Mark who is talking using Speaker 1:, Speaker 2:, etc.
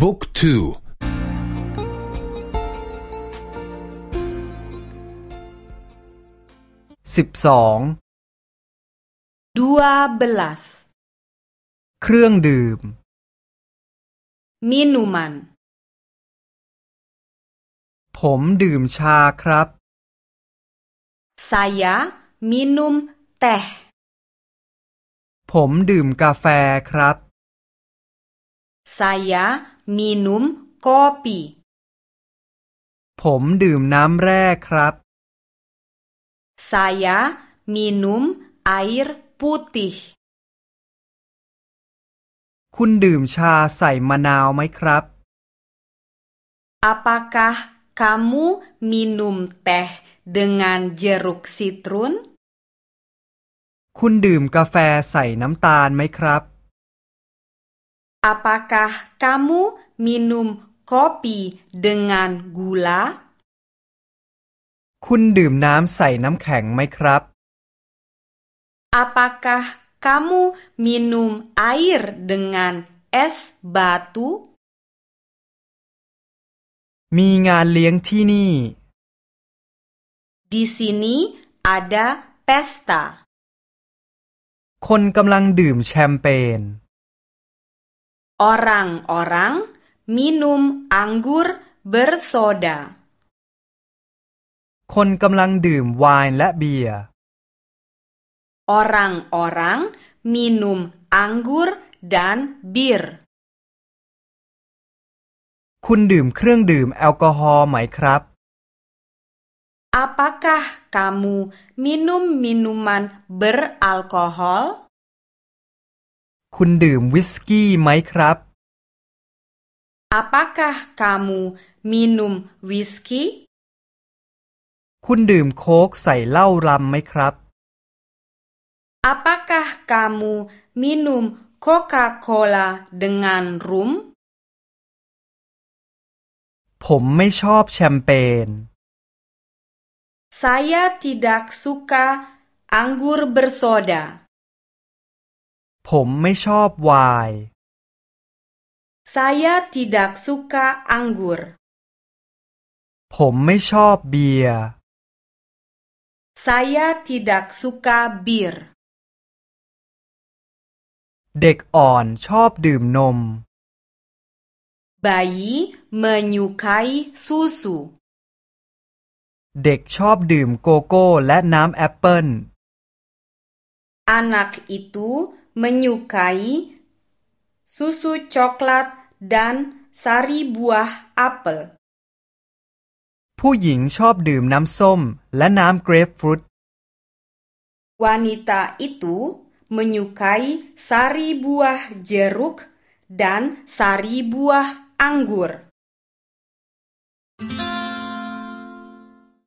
Speaker 1: บุ๊กทูสิบสอง
Speaker 2: ดาเบลัส
Speaker 1: เครื่องดื่ม
Speaker 2: มินูมัน
Speaker 1: ผมดื่มชาครับ
Speaker 2: สายะมีนุมแต่
Speaker 1: ผมดื่มกาแฟครับ
Speaker 2: สายะมีนุมกอปี
Speaker 1: ผมดื่มน้ำแร่ครับ
Speaker 2: สายามีนุมไอร์ปูติ
Speaker 1: คุณดื่มชาใส่มะนาวไหมครับ
Speaker 2: อาปาคาคามูมีนุมแต่ดึงานเจรุกซิตรุน
Speaker 1: คุณดื่มกาแฟใส่น้ำตาลไหมครับ
Speaker 2: Apakah kamu minum kopi dengan gula?
Speaker 1: คุณดื่มน้ำใส่น้ำแข็งไหมครับ
Speaker 2: Apakah kamu minum air dengan es batu? มีงานเลี้ยงที่นี่ Di sini ada pesta.
Speaker 1: คนกำลังดื่มแชมเปญ
Speaker 2: orang-orang minum anggur bersoda
Speaker 1: คนกำลังดื่มไวน์และเบียร์
Speaker 2: orang-orang minum anggur dan bir
Speaker 1: คุณดื่มเครื่องดื่มแอลกอฮอล์ไหมครับ
Speaker 2: Apakah kamu minum minuman beralkohol?
Speaker 1: คุณดื่มวิสกี้ไหมครับ
Speaker 2: Apakah kamu minum whisky
Speaker 1: คุณดื่มโค้กใส่เหล้ารัมไหมครับ
Speaker 2: Apakah kamu minum Coca-Cola dengan rum
Speaker 1: ผมไม่ชอบแชมเปญ
Speaker 2: Saya tidak suka anggur bersoda.
Speaker 1: ผมไม่ชอบไวน์
Speaker 2: Saya tidak suka anggur
Speaker 1: ผมไม่ชอบเบียร์
Speaker 2: Saya tidak suka bir
Speaker 1: เด็กอ่อนชอบดื่มนม
Speaker 2: Bayi menyukai susu
Speaker 1: เด็กชอบดื่มโกโก้และน้ำแอปเปิ้ล
Speaker 2: Anak itu menyukai susu coklat dan sari buah apel.
Speaker 1: ผู้หญิงชอบดื่มน้ำส้มและน้ำเกรปฟรุต
Speaker 2: Wanita itu menyukai sari buah jeruk dan sari buah anggur.